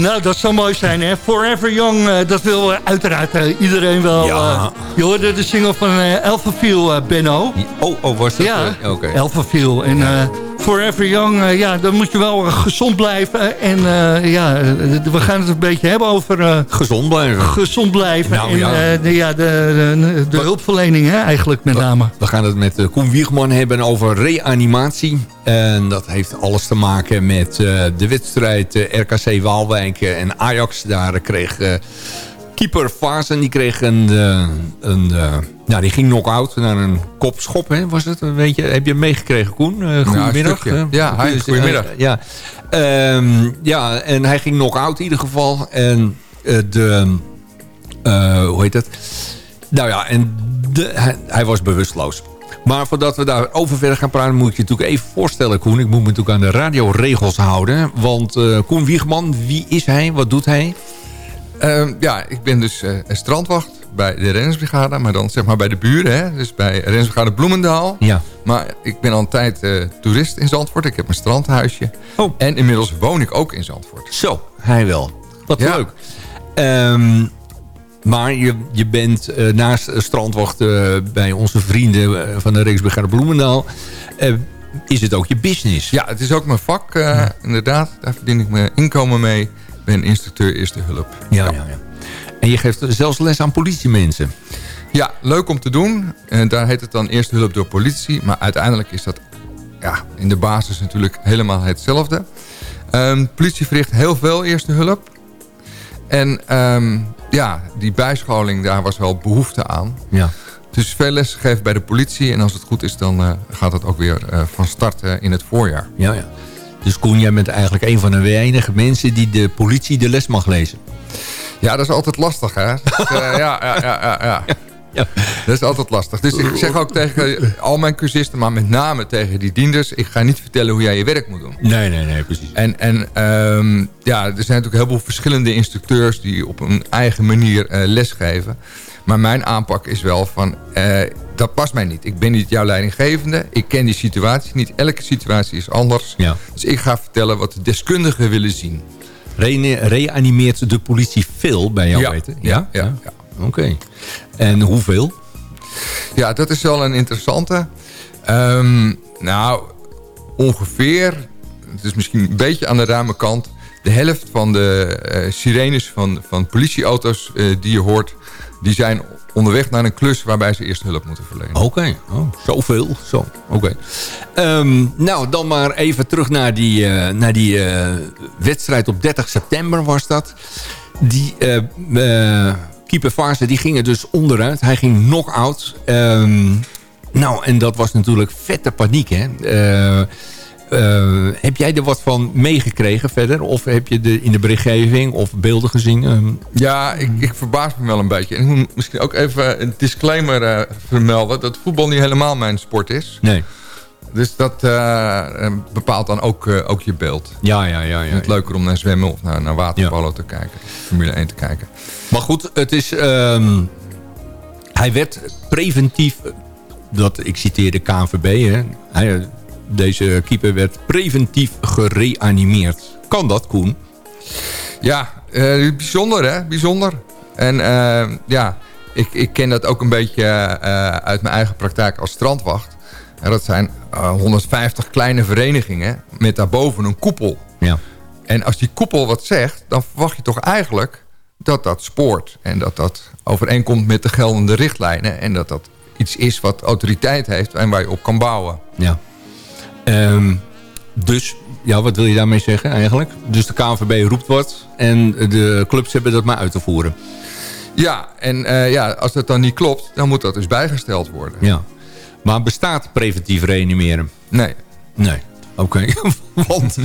Nou, dat zou mooi zijn, hè? Forever Young, eh, dat wil eh, uiteraard eh, iedereen wel. Ja. je hoorde de single van eh Elfenfiel, Benno. Oh, oh, was dat? Ja, Oké. Elfenfiel. En Forever Young, eh, ja, dan moet je wel eh, gezond blijven. En eh, ja, we gaan het een beetje hebben over... Gezond blijven. gezond blijven Nou, en ja. de, ja, de, de, de hulpverlening hè, eigenlijk met name. We gaan het met Koen Wiegman hebben over reanimatie. En dat heeft alles te maken met de wedstrijd RKC Waalwijk en Ajax. Daar kreeg keeper Vazen, die kreeg een... eh, een eh, nou, die ging knock-out naar een kopschop, hè, was het? Weet je, heb je hem meegekregen, Koen? Eh, goedemiddag. Ja, dus, eh, goedemiddag. ja. Ja, en hij ging knock-out in ieder geval. En de... hoe heet het? Nou ja, en de, hij, hij was bewusteloos. Maar voordat we daarover verder gaan praten... moet ik je natuurlijk even voorstellen, Koen. Ik moet me natuurlijk aan de radioregels houden. Want Koen Wiegman, wie is hij? Wat doet hij? Ehm, ja, ik ben dus eh, strandwacht bij de Rennersbrigade, maar dan zeg maar bij de buren. Hè? Dus bij Rennersbrigade Bloemendaal. Ja. Maar ik ben al een tijd eh, toerist in Zandvoort. Ik heb een strandhuisje. Oh. En inmiddels woon ik ook in Zandvoort. Zo, hij wel. Wat Ja. leuk. Ehm, maar je, je bent eh, naast strandwacht bij onze vrienden van de Rijksbrigade Bloemendaal... is het ook je business? Ja, het is ook mijn vak, inderdaad. Daar verdien ik mijn inkomen mee. Ben instructeur eerste hulp. Ja, ja, ja. En je geeft zelfs les aan politiemensen. Ja, leuk om te doen. En daar heet het dan eerste hulp door politie. Maar uiteindelijk is dat ja, in de basis natuurlijk helemaal hetzelfde. Ehm, politie verricht heel veel eerste hulp. En ehm, ja, die bijscholing, daar was wel behoefte aan. Ja. Dus veel lessen geven bij de politie. En als het goed is, dan eh, gaat het ook weer eh, van start in het voorjaar. Ja, ja. Dus Koen, jij bent eigenlijk een van de weinige mensen die de politie de les mag lezen. Ja, dat is altijd lastig, hè? Dus, eh, ja, ja, ja, ja, ja. Dat is altijd lastig. Dus ik zeg ook tegen al mijn cursisten, maar met name tegen die dienders... ik ga niet vertellen hoe jij je werk moet doen. Nee, nee, nee, precies. En, en ehm, ja, er zijn natuurlijk heel veel verschillende instructeurs... die op hun eigen manier eh, lesgeven. Maar mijn aanpak is wel van... eh, dat past mij niet. Ik ben niet jouw leidinggevende. Ik ken die situatie niet. Elke situatie is anders. Ja. Dus ik ga vertellen wat de deskundigen willen zien. Re reanimeert de politie veel bij jou Ja, weten? ja, ja, ja. Oké. En hoeveel? Ja, dat is wel een interessante. Ehm, nou, ongeveer, het is misschien een beetje aan de ruime kant... de helft van de eh, sirenes van, van politieauto's eh, die je hoort... die zijn onderweg naar een klus waarbij ze eerst hulp moeten verlenen. Oké, oh, zoveel. Zo, oké. Ehm, nou, dan maar even terug naar die, eh, naar die eh, wedstrijd op 30 september was dat. Die eh, keeper Farse, die ging er dus onderuit. Hij ging knock-out. Ehm, nou, en dat was natuurlijk vette paniek, hè. Eh, heb jij er wat van meegekregen verder? Of heb je de, in de berichtgeving of beelden gezien? Ehm, Ja, ik, ik verbaas me wel een beetje. En ik moet misschien ook even een disclaimer eh, vermelden... dat voetbal niet helemaal mijn sport is. nee. Dus dat eh, bepaalt dan ook, ook je beeld. Ja, ja, ja. Ja, het ja. leuker om naar zwemmen of naar, naar waterpolo te kijken. Formule 1 te kijken. Maar goed, het is... ehm, hij werd preventief... Dat, ik citeer de KNVB. Hè, hij, deze keeper werd preventief gereanimeerd. Kan dat, Koen? Ja, eh, bijzonder hè, bijzonder. En eh, ja, ik, ik ken dat ook een beetje eh, uit mijn eigen praktijk als strandwacht. En dat zijn eh, 150 kleine verenigingen met daarboven een koepel. Ja. En als die koepel wat zegt, dan verwacht je toch eigenlijk dat dat spoort. En dat dat overeenkomt met de geldende richtlijnen. En dat dat iets is wat autoriteit heeft en waar je op kan bouwen. Ja. Ehm, dus, ja, wat wil je daarmee zeggen eigenlijk? Dus de KNVB roept wat en de clubs hebben dat maar uit te voeren. Ja, en eh, ja, als dat dan niet klopt, dan moet dat dus bijgesteld worden. Ja. Maar bestaat preventief reanimeren? Nee. Nee. Oké. Want...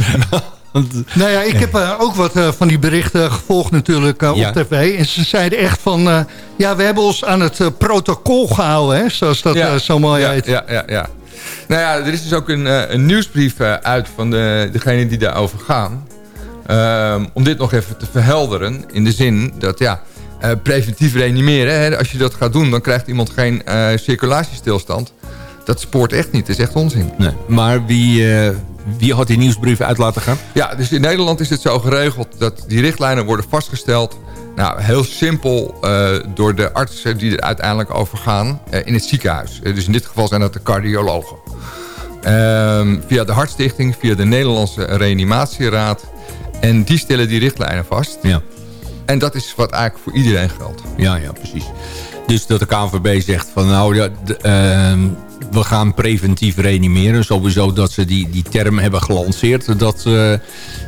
want- Nou ja, ik heb eh, ook wat eh, van die berichten gevolgd natuurlijk Ja. op tv. En ze zeiden echt van... eh, ja, we hebben ons aan het protocol gehouden, hè, zoals dat zo mooi ja, heet. Ja, ja, ja. Nou ja, er is dus ook een, eh, een nieuwsbrief eh, uit van de, degene die daarover gaan. Ehm, om dit nog even te verhelderen. In de zin dat, ja, eh, preventief reanimeren. Hè, als je dat gaat doen, dan krijgt iemand geen circulatiestilstand. Dat spoort echt niet. Dat is echt onzin. Nee. Maar wie, wie had die nieuwsbrief uit laten gaan? Ja, dus in Nederland is het zo geregeld dat die richtlijnen worden vastgesteld. Nou, heel simpel eh, door de artsen die er uiteindelijk over gaan eh, in het ziekenhuis. Eh, dus in dit geval zijn dat de cardiologen. Ehm, via de Hartstichting, via de Nederlandse Reanimatieraad. En die stellen die richtlijnen vast. Ja. En dat is wat eigenlijk voor iedereen geldt. Ja, ja, precies. Dus dat de KNVB zegt van nou, ja, ehm, we gaan preventief reanimeren. Sowieso dat ze die, die term hebben gelanceerd. Dat, eh,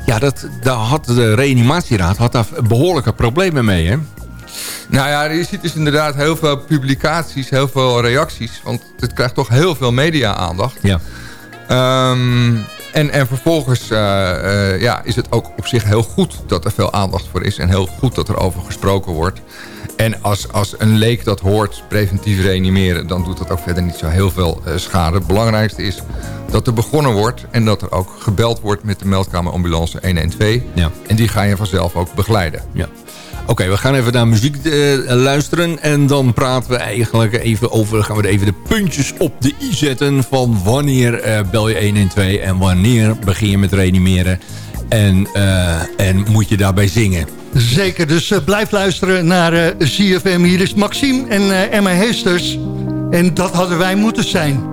ja, dat, daar had de reanimatieraad had daar behoorlijke problemen mee, hè? Nou ja, je ziet dus inderdaad heel veel publicaties, heel veel reacties. Want het krijgt toch heel veel media-aandacht. Ja. Ehm, en, en vervolgens eh, eh, ja, is het ook op zich heel goed dat er veel aandacht voor is. En heel goed dat er over gesproken wordt. En als, als een leek dat hoort, preventief reanimeren... dan doet dat ook verder niet zo heel veel eh, schade. Het belangrijkste is dat er begonnen wordt... en dat er ook gebeld wordt met de meldkamer ambulance 112. Ja. En die ga je vanzelf ook begeleiden. Ja. Oké, we gaan even naar muziek eh, luisteren. En dan praten we eigenlijk even over... gaan we even de puntjes op de i zetten... van wanneer eh, bel je 112 en wanneer begin je met reanimeren. En, eh, en moet je daarbij zingen. Zeker, dus eh, blijf luisteren naar eh ZFM. Hier is Maxime en eh, Emma Heesters. En dat hadden wij moeten zijn.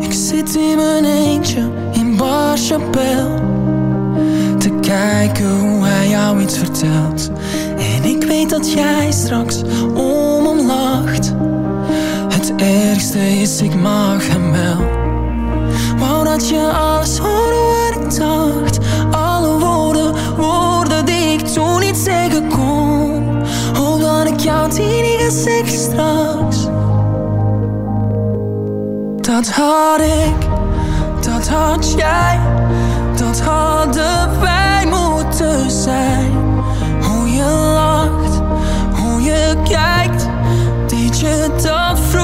Ik zit in mijn eentje in Bar Chapelle Te kijken hoe hij jou iets vertelt En ik weet dat jij straks om hem lacht Het ergste is, ik mag hem wel dat je alles hoorde wat ik dacht. Alle woorden, woorden die ik toen niet zeggen kon. Hoop dat ik jou die niet zeggen straks? Dat had ik, dat had jij, dat hadden wij moeten zijn. Hoe je lacht, hoe je kijkt, deed je dat vroeger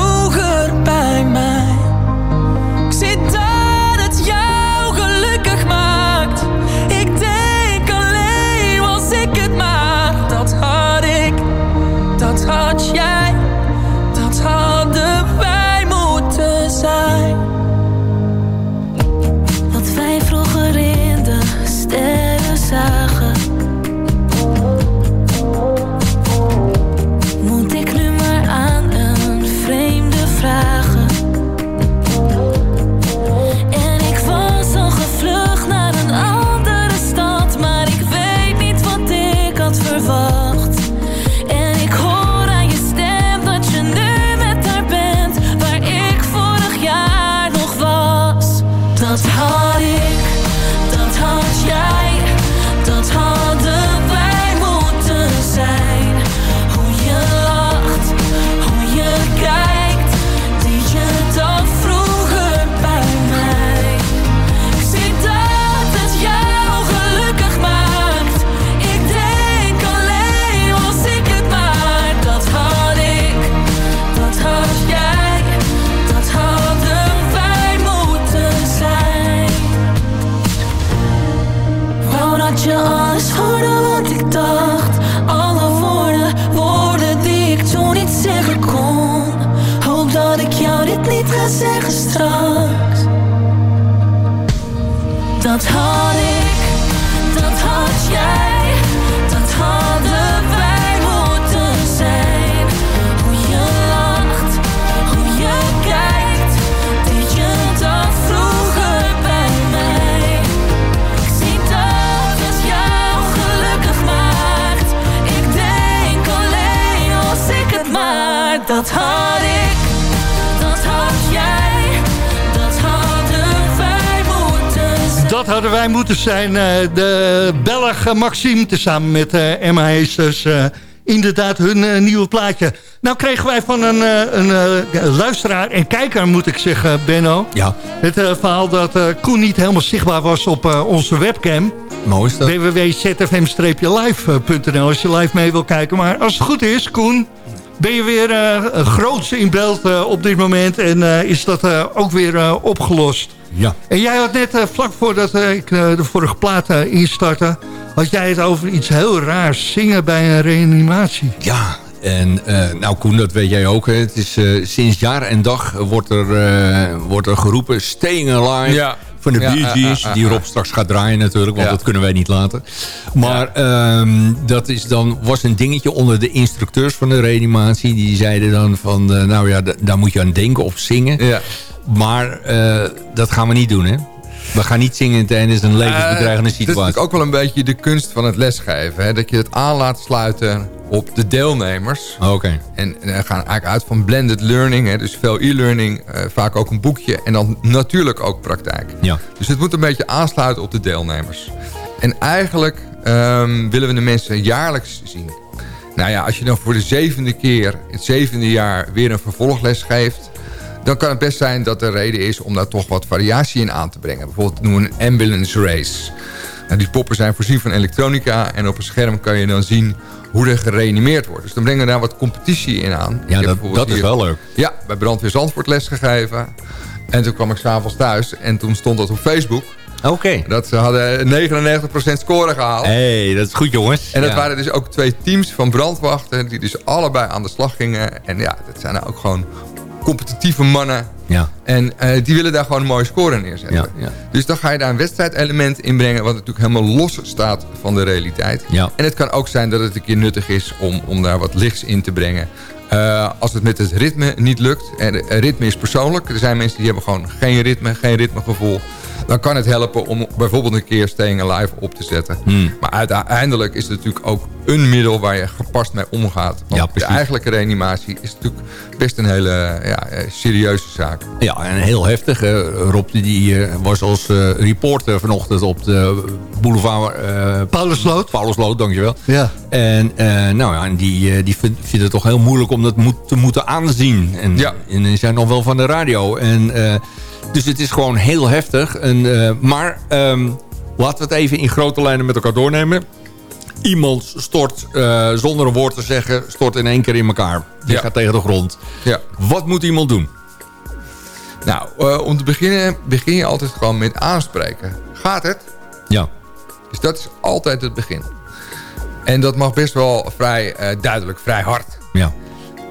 Dat had ik, dat had jij, dat hadden wij moeten zijn. Dat hadden wij moeten zijn. eh, de Belg Maxime, tezamen met eh, Emma Heesters. eh, inderdaad hun nieuwe plaatje. Nou kregen wij van een, eh, een eh, luisteraar en kijker, moet ik zeggen, Benno. Ja. Het verhaal dat eh, Koen niet helemaal zichtbaar was op eh, onze webcam. Mooi is dat. www.zfm-live.nl als je live mee wil kijken. Maar als het goed is, Koen, ben je weer eh groots in beeld eh, op dit moment. En eh, is dat eh, ook weer eh, opgelost. Ja. En jij had net, vlak voordat ik eh, de vorige plaat instartte... had jij het over iets heel raars, zingen bij een reanimatie. Ja, en eh, nou Koen, dat weet jij ook. Hè. Het is eh, sinds jaar en dag wordt er, eh, wordt er geroepen Staying Alive Ja. Van de Ja, Bee Gees. ah, ah, die. Rob straks gaat draaien natuurlijk, want Ja. dat kunnen wij niet laten. Maar ehm, dat is dan, was een dingetje onder de instructeurs van de reanimatie. Die zeiden dan van, eh, nou ja, daar moet je aan denken of zingen. Ja. Maar eh, dat gaan we niet doen hè. We gaan niet zingen tijdens een levensbedreigende Eh, Het is situatie. natuurlijk ook wel een beetje de kunst van het lesgeven. Hè? Dat je het aan laat sluiten op de deelnemers. Oké. En, en we gaan eigenlijk uit van blended learning. Hè? Dus veel e-learning, eh, vaak ook een boekje. En dan natuurlijk ook praktijk. Ja. Dus het moet een beetje aansluiten op de deelnemers. En eigenlijk ehm, willen we de mensen jaarlijks zien. Nou ja, als je dan voor de zevende keer, het zevende jaar, weer een vervolgles geeft... dan kan het best zijn dat er reden is om daar toch wat variatie in aan te brengen. Bijvoorbeeld noemen we een ambulance race. Nou, die poppen zijn voorzien van elektronica... en op een scherm kan je dan zien hoe er gereanimeerd wordt. Dus dan brengen we daar wat competitie in aan. Heb dat- dat is hier- wel leuk. Ja, bij Brandweer Zandvoort les gegeven. En toen kwam ik s'avonds thuis en toen stond dat op Facebook. Oké. Dat ze hadden 99% score gehaald. Hé, hey, dat is goed jongens. En dat Ja. waren dus ook twee teams van brandwachten... die dus allebei aan de slag gingen. En ja, dat zijn nou ook gewoon competitieve mannen. Ja. En eh, die willen daar gewoon een mooie score neerzetten. Ja, ja. Dus dan ga je daar een wedstrijdelement in brengen... wat natuurlijk helemaal los staat van de realiteit. Ja. En het kan ook zijn dat het een keer nuttig is om, om daar wat lichts in te brengen. Eh, als het met het ritme niet lukt... en ritme is persoonlijk... er zijn mensen die hebben gewoon geen ritme, geen ritmegevoel... dan kan het helpen om bijvoorbeeld een keer Staying Alive op te zetten. Hmm. Maar uiteindelijk is het natuurlijk ook een middel... waar je gepast mee omgaat. Want Ja, de eigenlijke reanimatie is natuurlijk best een hele ja, eh, serieuze zaak. Ja, en heel heftig. hè. Rob die eh, was als eh, reporter vanochtend op de boulevard... eh Paulusloot. Paulusloot, dankjewel. Ja. En eh, nou ja, en die, die vindt vindt het toch heel moeilijk om dat moet, te moeten aanzien. En, Ja. en die zijn nog wel van de radio. En, eh, dus het is gewoon heel heftig. En, eh, maar ehm, laten we het even in grote lijnen met elkaar doornemen. Iemand stort, eh, zonder een woord te zeggen, stort in één keer in elkaar. Die Ja. gaat tegen de grond. Ja. Wat moet iemand doen? Nou, eh, om te beginnen begin je altijd gewoon met aanspreken. Gaat het? Ja. Dus dat is altijd het begin. En dat mag best wel vrij duidelijk, vrij hard. Ja.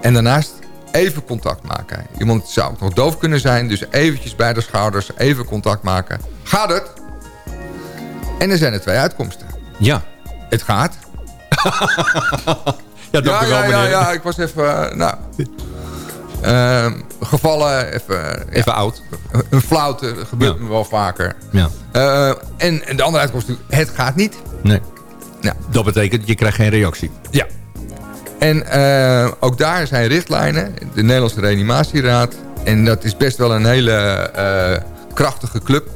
En daarnaast even contact maken. Iemand zou ook nog doof kunnen zijn, dus eventjes bij de schouders, even contact maken. Gaat het? En er zijn er twee uitkomsten. Ja. Het gaat. Ja, ja, ja, ja, ja, ik was even, eh, nou... ehm, gevallen, even... Even oud. Een, flauwte, gebeurt Ja. me wel vaker. Ja. Eh, en, en de andere uitkomst is natuurlijk, het gaat niet. Nee. Nou. Dat betekent, je krijgt geen reactie. Ja. En eh, ook daar zijn richtlijnen. De Nederlandse Reanimatieraad. En dat is best wel een hele eh, krachtige club.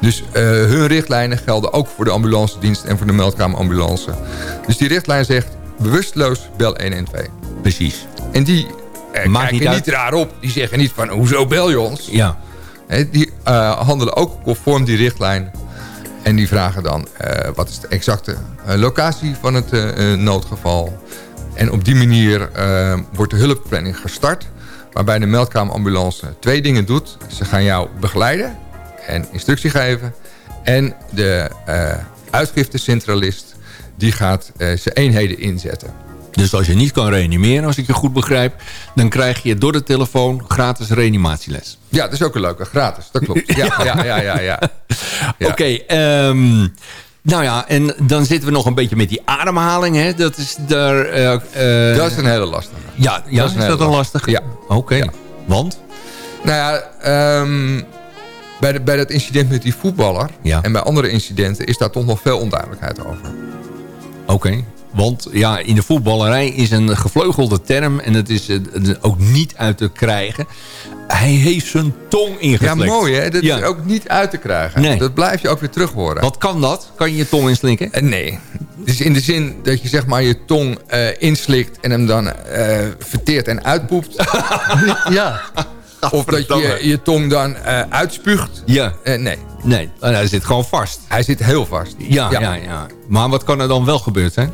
Dus eh, hun richtlijnen gelden ook voor de ambulance dienst en voor de meldkamerambulance. Dus die richtlijn zegt, bewusteloos bel 112. Precies. En die eh, kijken niet raar op. Die zeggen niet van, hoezo bel je ons? Ja. Die handelen ook conform die richtlijn. En die vragen dan, wat is de exacte locatie van het noodgeval? En op die manier eh, wordt de hulpplanning gestart. Waarbij de meldkamerambulance twee dingen doet. Ze gaan jou begeleiden en instructie geven. En de eh uitgiftecentralist die gaat eh, zijn eenheden inzetten. Dus als je niet kan reanimeren, als ik je goed begrijp... dan krijg je door de telefoon gratis reanimatieles. Ja, dat is ook een leuke, gratis. Dat klopt. Ja, ja, ja, ja. ja. Ja. Oké, ehm, nou ja, en dan zitten we nog een beetje met die ademhaling. Hè? Dat is daar... eh, eh, Dat is een hele lastige. Ja, ja dat is, dat een lastige? Ja. Oké, Ja. want? Nou ja, ehm, bij, de, bij dat incident met die voetballer... Ja. en bij andere incidenten is daar toch nog veel onduidelijkheid over. Oké. Want ja, in de voetballerij is een gevleugelde term... en het is eh, ook niet uit te krijgen. Hij heeft zijn tong Ja, ingeflikt. mooi hè? Dat Ja. is ook niet uit te krijgen. Nee. Dat blijf je ook weer terug horen. Wat kan dat? Kan je je tong inslikken? Eh, nee. Dus in de zin dat je zeg maar je tong eh, inslikt... en hem dan verteert en uitpoept. Ja. Of dat je je tong dan eh, uitspuugt. Ja. Eh, nee. Nee, hij zit gewoon vast. Hij zit heel vast. Ja, ja. Ja, Maar wat kan er dan wel gebeurd zijn?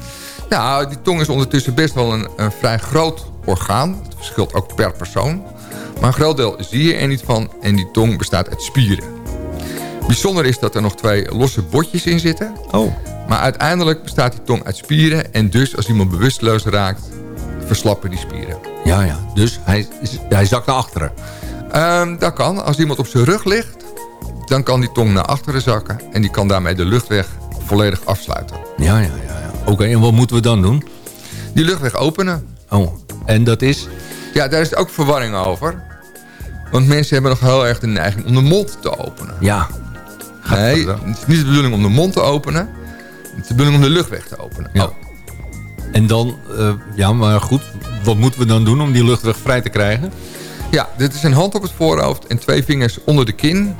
Nou, die tong is ondertussen best wel een, een vrij groot orgaan. Het verschilt ook per persoon. Maar een groot deel zie je er niet van. En die tong bestaat uit spieren. Bijzonder is dat er nog twee losse botjes in zitten. Oh. Maar uiteindelijk bestaat die tong uit spieren. En dus als iemand bewusteloos raakt, verslappen die spieren. Ja, ja. Dus hij, hij zakt naar achteren. Ehm, dat kan. Als iemand op zijn rug ligt, dan kan die tong naar achteren zakken. En die kan daarmee de luchtweg volledig afsluiten. Ja, ja, ja. ja. Oké, en wat moeten we dan doen? Die luchtweg openen. Oh, en dat is? Ja, daar is ook verwarring over. Want mensen hebben nog heel erg de neiging om de mond te openen. Ja. Nee, het is niet de bedoeling om de mond te openen. Het is de bedoeling om de luchtweg te openen. Ja. Oh. En dan, eh, ja, maar goed. Wat moeten we dan doen om die luchtweg vrij te krijgen? Ja, dit is een hand op het voorhoofd en twee vingers onder de kin.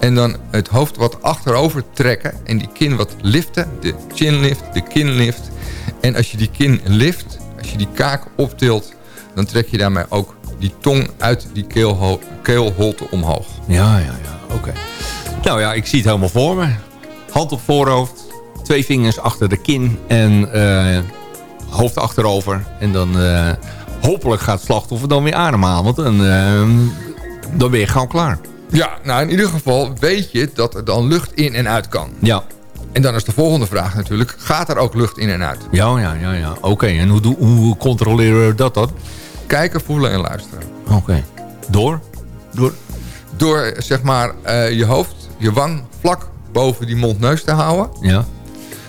En dan het hoofd wat achterover trekken. En die kin wat liften. De chin lift, de kin lift. En als je die kin lift, als je die kaak optilt... dan trek je daarmee ook die tong uit die keelho keelholte omhoog. Ja, ja, ja. Oké. Nou ja, ik zie het helemaal voor me. Hand op voorhoofd. Twee vingers achter de kin. En eh, hoofd achterover. En dan eh, hopelijk gaat het slachtoffer dan weer ademhalen. Want dan, eh, dan ben je gauw klaar. Ja, nou in ieder geval weet je dat er dan lucht in en uit kan. Ja. En dan is de volgende vraag natuurlijk, gaat er ook lucht in en uit? Ja, ja, ja. ja. Oké, en hoe, hoe controleren we dat dan? Kijken, voelen en luisteren. Oké. Door? Door? Door zeg maar eh, je hoofd, je wang vlak boven die mond-neus te houden. Ja.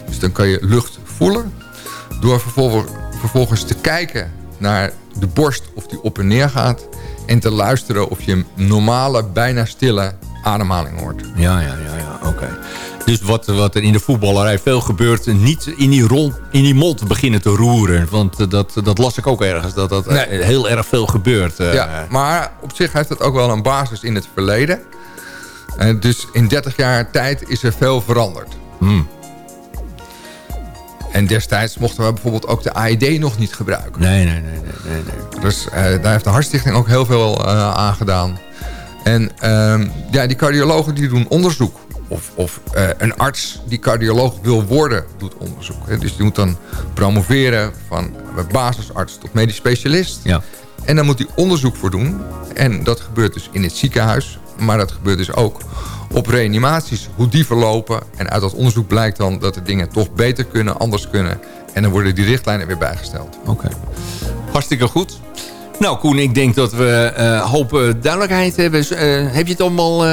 Dus dan kan je lucht voelen. Door vervolgens, vervolgens te kijken naar de borst of die op en neer gaat. En te luisteren of je een normale, bijna stille ademhaling hoort. Ja, ja, ja, ja. Oké. Dus wat, wat er in de voetballerij veel gebeurt... niet in die, rond, in die mond beginnen te roeren. Want eh, dat, dat las ik ook ergens. Dat dat eh, Nee. heel erg veel gebeurt. eh. Ja, maar op zich heeft het ook wel een basis in het verleden. En dus in 30 jaar tijd is er veel veranderd. Hmm. En destijds mochten we bijvoorbeeld ook de AED nog niet gebruiken. Nee, nee, nee. nee, nee. Dus eh, daar heeft de Hartstichting ook heel veel eh, aan gedaan. En ehm, ja, die cardiologen die doen onderzoek. Of, of eh, een arts die cardioloog wil worden, doet onderzoek. Hè. Dus die moet dan promoveren van basisarts tot medisch specialist. Ja. En daar moet hij onderzoek voor doen. En dat gebeurt dus in het ziekenhuis. Maar dat gebeurt dus ook op reanimaties. Hoe die verlopen. En uit dat onderzoek blijkt dan dat de dingen toch beter kunnen, anders kunnen. En dan worden die richtlijnen weer bijgesteld. Oké. Hartstikke goed. Nou, Koen, ik denk dat we eh hoop eh, duidelijkheid hebben. Eh, heb je het allemaal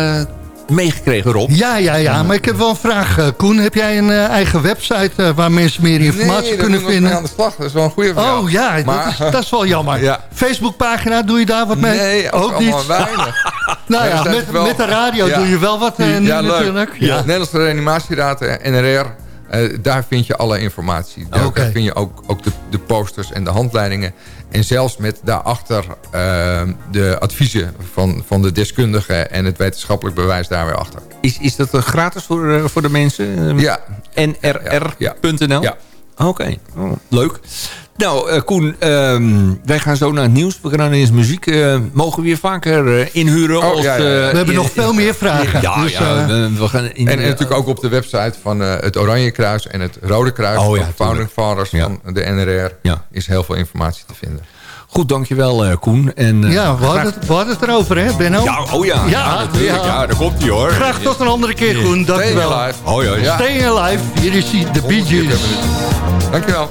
meegekregen, Rob? Ja, ja, ja. Maar ik heb wel een vraag, eh, Koen. Heb jij een eh, eigen website eh, waar mensen meer informatie nee, kunnen vinden? aan de slag. Dat is wel een goede vraag. Oh ja, Maar- dat, is, dat is wel jammer. Ja. Facebookpagina, doe je daar wat mee? Nee, ook, niet. weinig. nou ja, met, wel- met de radio Ja. doe je wel wat nu ja, leuk. natuurlijk. Ja. Ja. Nederlandse Reanimatieraad, NRR, eh, daar vind je alle informatie. Daar, vind je ook, ook de, de posters en de handleidingen. En zelfs met daarachter eh, de adviezen van, van de deskundigen... en het wetenschappelijk bewijs daar weer achter. Is, is dat eh, gratis voor, eh, voor de mensen? Ja. nrr.nl? Ja. Oké, Oh, leuk. Nou, eh, Koen, ehm, wij gaan zo naar het nieuws. We gaan eens muziek. eh, mogen we je vaker eh, inhuren? Oh, als, ja, We hebben nog veel meer vragen. Ja, dus, ja we, we gaan in, En, en natuurlijk ook op de website van het Oranje Kruis en het Rode Kruis... Oh ja, van de Founding Fathers van de NRR... Is heel veel informatie te vinden. Goed, dankjewel eh, Koen. En, eh, ja, we hadden, graag- het, we hadden het erover, hè, Benno? Ja, oh ja, ja, natuurlijk. Ja, daar komt hij hoor. Graag tot een andere keer, Koen. Dank je Stay wel. alive. Oh ja, ja. Stay alive. Hier is hij, de Bee Gees. Dankjewel.